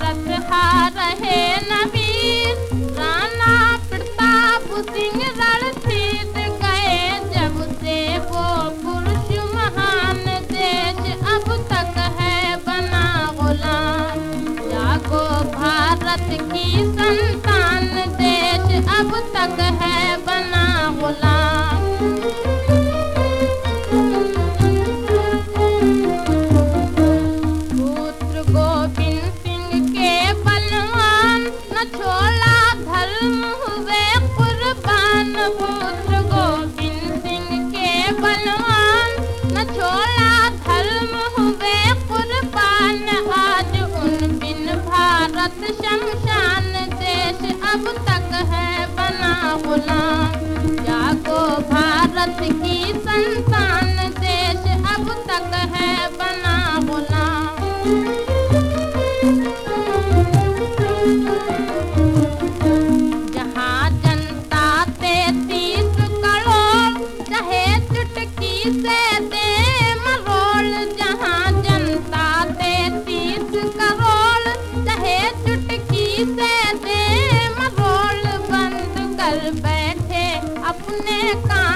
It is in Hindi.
भारत हार है राणा प्रताप सिंह रणधीर गए जब से वो पुरुष महान देश अब तक है बना गुलाम। भारत की संतान देश अब तक है बना गुलाम। शमशान देश अब तक है बना गुलाम। जागो भारत की संतान देश अब तक है बना जहाँ जनता तैतीस करोड़ चाहे चुटकी से अपने का